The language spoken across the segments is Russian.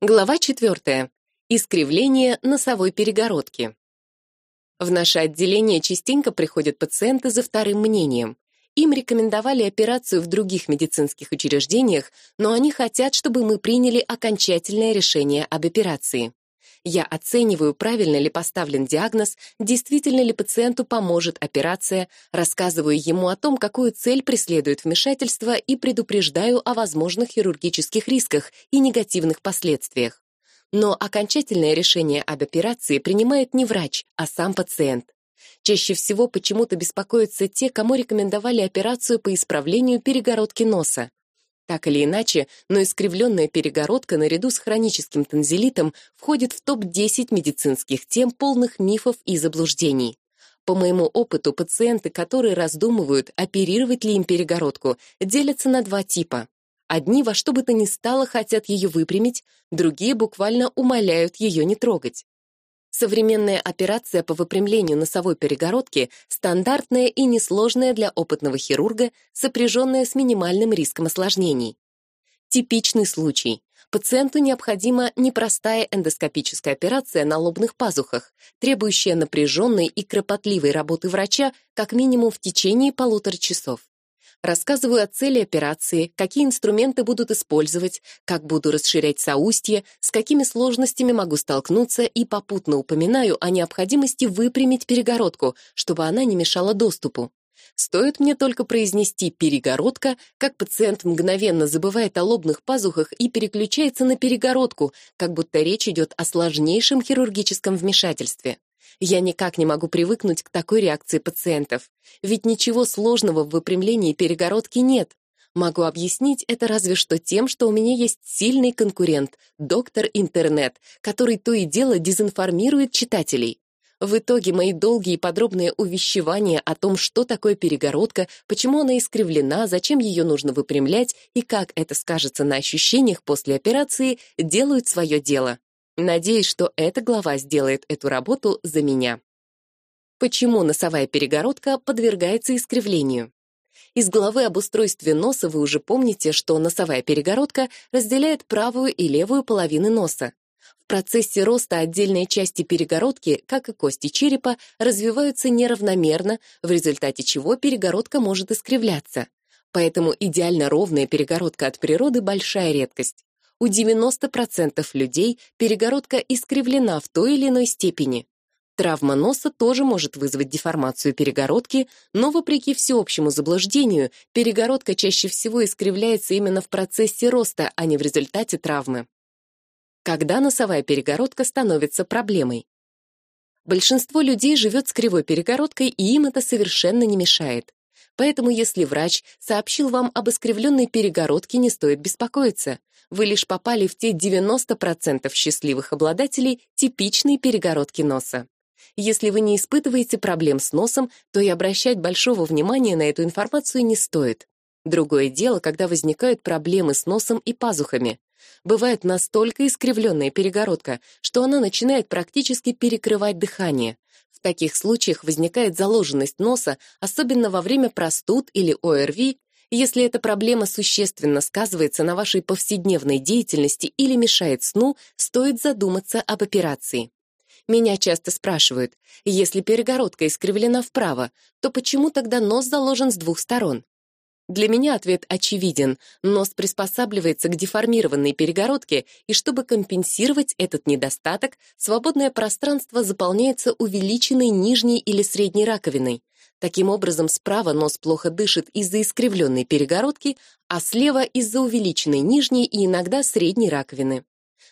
Глава 4. Искривление носовой перегородки. В наше отделение частенько приходят пациенты за вторым мнением. Им рекомендовали операцию в других медицинских учреждениях, но они хотят, чтобы мы приняли окончательное решение об операции. Я оцениваю, правильно ли поставлен диагноз, действительно ли пациенту поможет операция, рассказываю ему о том, какую цель преследует вмешательство и предупреждаю о возможных хирургических рисках и негативных последствиях. Но окончательное решение об операции принимает не врач, а сам пациент. Чаще всего почему-то беспокоятся те, кому рекомендовали операцию по исправлению перегородки носа. Так или иначе, но искривленная перегородка наряду с хроническим танзелитом входит в топ-10 медицинских тем, полных мифов и заблуждений. По моему опыту, пациенты, которые раздумывают, оперировать ли им перегородку, делятся на два типа. Одни во что бы то ни стало хотят ее выпрямить, другие буквально умоляют ее не трогать. Современная операция по выпрямлению носовой перегородки стандартная и несложная для опытного хирурга, сопряженная с минимальным риском осложнений. Типичный случай. Пациенту необходима непростая эндоскопическая операция на лобных пазухах, требующая напряженной и кропотливой работы врача как минимум в течение полутора часов. Рассказываю о цели операции, какие инструменты будут использовать, как буду расширять соустье, с какими сложностями могу столкнуться и попутно упоминаю о необходимости выпрямить перегородку, чтобы она не мешала доступу. Стоит мне только произнести «перегородка», как пациент мгновенно забывает о лобных пазухах и переключается на перегородку, как будто речь идет о сложнейшем хирургическом вмешательстве. Я никак не могу привыкнуть к такой реакции пациентов. Ведь ничего сложного в выпрямлении перегородки нет. Могу объяснить это разве что тем, что у меня есть сильный конкурент, доктор Интернет, который то и дело дезинформирует читателей. В итоге мои долгие и подробные увещевания о том, что такое перегородка, почему она искривлена, зачем ее нужно выпрямлять и как это скажется на ощущениях после операции, делают свое дело. Надеюсь, что эта глава сделает эту работу за меня. Почему носовая перегородка подвергается искривлению? Из главы об устройстве носа вы уже помните, что носовая перегородка разделяет правую и левую половины носа. В процессе роста отдельные части перегородки, как и кости черепа, развиваются неравномерно, в результате чего перегородка может искривляться. Поэтому идеально ровная перегородка от природы – большая редкость у 90% людей перегородка искривлена в той или иной степени. Травма носа тоже может вызвать деформацию перегородки, но, вопреки всеобщему заблуждению, перегородка чаще всего искривляется именно в процессе роста, а не в результате травмы. Когда носовая перегородка становится проблемой? Большинство людей живет с кривой перегородкой, и им это совершенно не мешает. Поэтому если врач сообщил вам об искривленной перегородке, не стоит беспокоиться вы лишь попали в те 90% счастливых обладателей типичной перегородки носа. Если вы не испытываете проблем с носом, то и обращать большого внимания на эту информацию не стоит. Другое дело, когда возникают проблемы с носом и пазухами. Бывает настолько искривленная перегородка, что она начинает практически перекрывать дыхание. В таких случаях возникает заложенность носа, особенно во время простуд или ОРВИ, если эта проблема существенно сказывается на вашей повседневной деятельности или мешает сну, стоит задуматься об операции. Меня часто спрашивают, если перегородка искривлена вправо, то почему тогда нос заложен с двух сторон? Для меня ответ очевиден. Нос приспосабливается к деформированной перегородке, и чтобы компенсировать этот недостаток, свободное пространство заполняется увеличенной нижней или средней раковиной. Таким образом, справа нос плохо дышит из-за искривленной перегородки, а слева из-за увеличенной нижней и иногда средней раковины.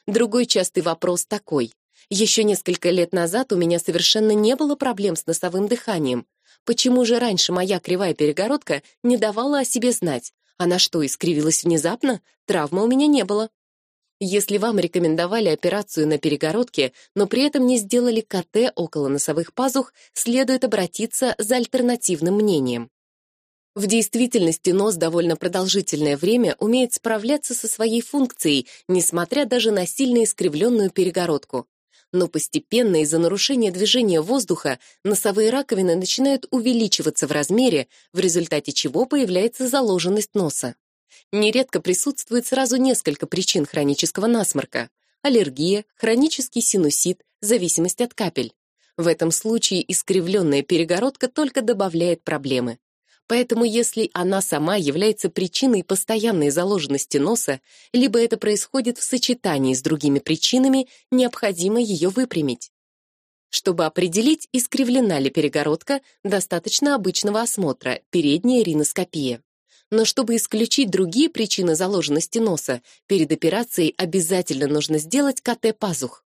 Другой частый вопрос такой. Еще несколько лет назад у меня совершенно не было проблем с носовым дыханием. Почему же раньше моя кривая перегородка не давала о себе знать? Она что, искривилась внезапно? Травмы у меня не было. Если вам рекомендовали операцию на перегородке, но при этом не сделали КТ около носовых пазух, следует обратиться за альтернативным мнением. В действительности нос довольно продолжительное время умеет справляться со своей функцией, несмотря даже на сильно искривленную перегородку. Но постепенно из-за нарушения движения воздуха носовые раковины начинают увеличиваться в размере, в результате чего появляется заложенность носа. Нередко присутствует сразу несколько причин хронического насморка. аллергия, хронический синусит, зависимость от капель. В этом случае искривленная перегородка только добавляет проблемы. Поэтому если она сама является причиной постоянной заложенности носа, либо это происходит в сочетании с другими причинами, необходимо ее выпрямить. Чтобы определить, искривлена ли перегородка, достаточно обычного осмотра, передняя риноскопия. Но чтобы исключить другие причины заложенности носа, перед операцией обязательно нужно сделать КТ пазух.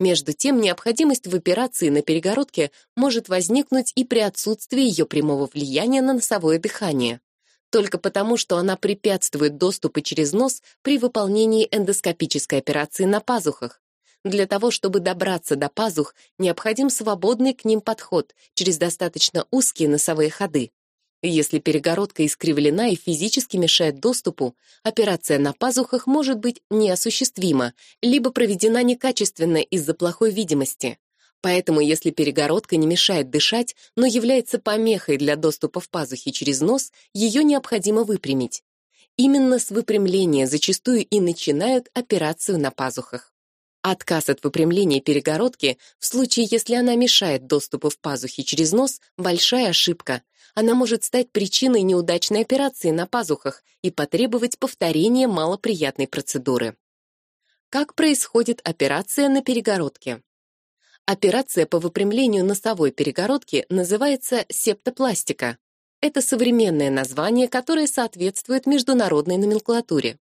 Между тем, необходимость в операции на перегородке может возникнуть и при отсутствии ее прямого влияния на носовое дыхание. Только потому, что она препятствует доступу через нос при выполнении эндоскопической операции на пазухах. Для того, чтобы добраться до пазух, необходим свободный к ним подход через достаточно узкие носовые ходы. Если перегородка искривлена и физически мешает доступу, операция на пазухах может быть неосуществима, либо проведена некачественно из-за плохой видимости. Поэтому, если перегородка не мешает дышать, но является помехой для доступа в пазухи через нос, ее необходимо выпрямить. Именно с выпрямления зачастую и начинают операцию на пазухах. Отказ от выпрямления перегородки в случае, если она мешает доступу в пазухи через нос, большая ошибка, она может стать причиной неудачной операции на пазухах и потребовать повторения малоприятной процедуры. Как происходит операция на перегородке? Операция по выпрямлению носовой перегородки называется септопластика. Это современное название, которое соответствует международной номенклатуре.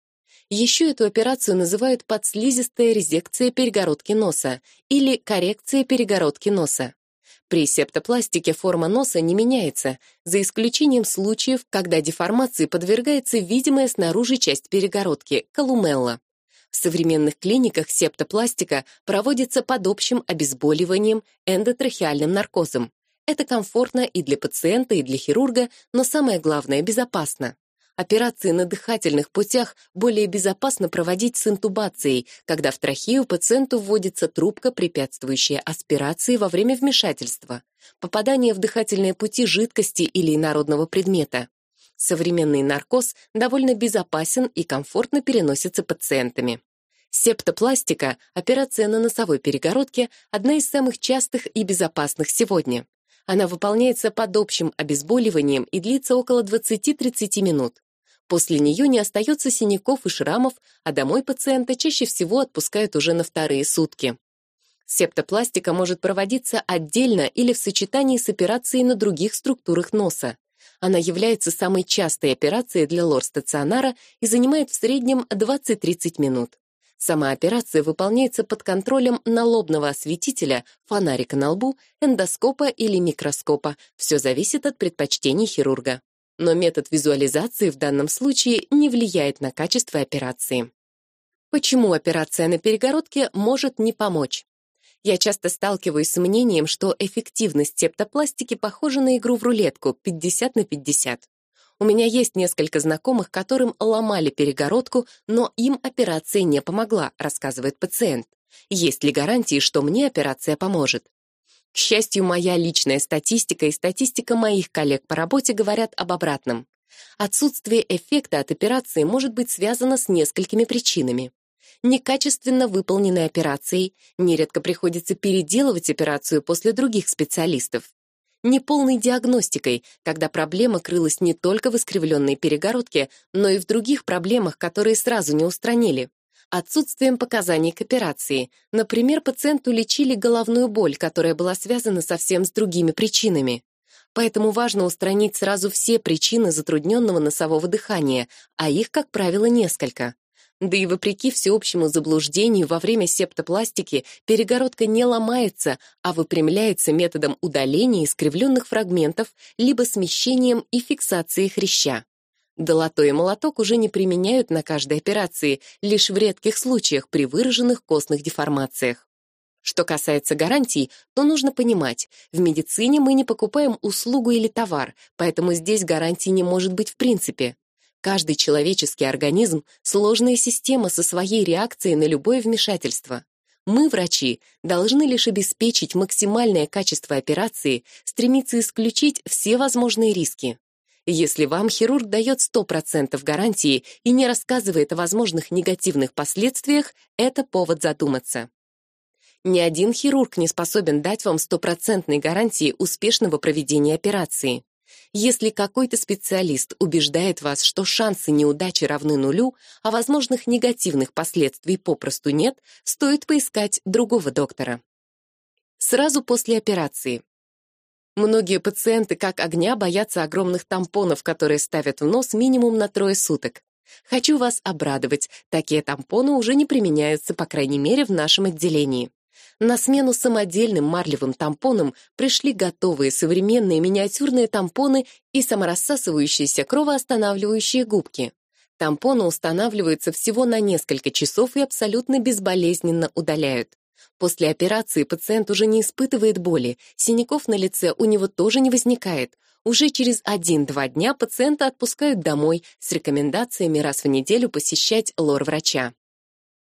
Еще эту операцию называют подслизистая резекция перегородки носа или коррекция перегородки носа. При септопластике форма носа не меняется, за исключением случаев, когда деформации подвергается видимая снаружи часть перегородки – колумелла. В современных клиниках септопластика проводится под общим обезболиванием эндотрахеальным наркозом. Это комфортно и для пациента, и для хирурга, но самое главное – безопасно. Операции на дыхательных путях более безопасно проводить с интубацией, когда в трахею пациенту вводится трубка, препятствующая аспирации во время вмешательства, попадания в дыхательные пути жидкости или инородного предмета. Современный наркоз довольно безопасен и комфортно переносится пациентами. Септопластика, операция на носовой перегородке, одна из самых частых и безопасных сегодня. Она выполняется под общим обезболиванием и длится около 20-30 минут. После нее не остается синяков и шрамов, а домой пациента чаще всего отпускают уже на вторые сутки. Септопластика может проводиться отдельно или в сочетании с операцией на других структурах носа. Она является самой частой операцией для лор-стационара и занимает в среднем 20-30 минут. Сама операция выполняется под контролем налобного осветителя, фонарика на лбу, эндоскопа или микроскопа. Все зависит от предпочтений хирурга но метод визуализации в данном случае не влияет на качество операции. Почему операция на перегородке может не помочь? Я часто сталкиваюсь с мнением, что эффективность септопластики похожа на игру в рулетку 50 на 50. У меня есть несколько знакомых, которым ломали перегородку, но им операция не помогла, рассказывает пациент. Есть ли гарантии, что мне операция поможет? К счастью, моя личная статистика и статистика моих коллег по работе говорят об обратном. Отсутствие эффекта от операции может быть связано с несколькими причинами. Некачественно выполненной операцией, нередко приходится переделывать операцию после других специалистов. Неполной диагностикой, когда проблема крылась не только в искривленной перегородке, но и в других проблемах, которые сразу не устранили отсутствием показаний к операции. Например, пациенту лечили головную боль, которая была связана совсем с другими причинами. Поэтому важно устранить сразу все причины затрудненного носового дыхания, а их, как правило, несколько. Да и вопреки всеобщему заблуждению, во время септопластики перегородка не ломается, а выпрямляется методом удаления искривленных фрагментов либо смещением и фиксацией хряща. Долото и молоток уже не применяют на каждой операции, лишь в редких случаях при выраженных костных деформациях. Что касается гарантий, то нужно понимать, в медицине мы не покупаем услугу или товар, поэтому здесь гарантии не может быть в принципе. Каждый человеческий организм — сложная система со своей реакцией на любое вмешательство. Мы, врачи, должны лишь обеспечить максимальное качество операции, стремиться исключить все возможные риски. Если вам хирург дает 100% гарантии и не рассказывает о возможных негативных последствиях, это повод задуматься. Ни один хирург не способен дать вам стопроцентной гарантии успешного проведения операции. Если какой-то специалист убеждает вас, что шансы неудачи равны нулю, а возможных негативных последствий попросту нет, стоит поискать другого доктора. Сразу после операции. Многие пациенты как огня боятся огромных тампонов, которые ставят в нос минимум на трое суток. Хочу вас обрадовать, такие тампоны уже не применяются, по крайней мере, в нашем отделении. На смену самодельным марлевым тампонам пришли готовые современные миниатюрные тампоны и саморассасывающиеся кровоостанавливающие губки. Тампоны устанавливаются всего на несколько часов и абсолютно безболезненно удаляют. После операции пациент уже не испытывает боли, синяков на лице у него тоже не возникает. Уже через 1-2 дня пациента отпускают домой с рекомендациями раз в неделю посещать лор-врача.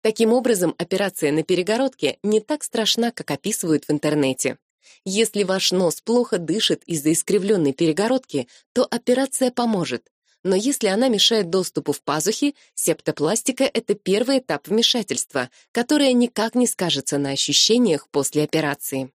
Таким образом, операция на перегородке не так страшна, как описывают в интернете. Если ваш нос плохо дышит из-за искривленной перегородки, то операция поможет. Но если она мешает доступу в пазухи, септопластика — это первый этап вмешательства, которое никак не скажется на ощущениях после операции.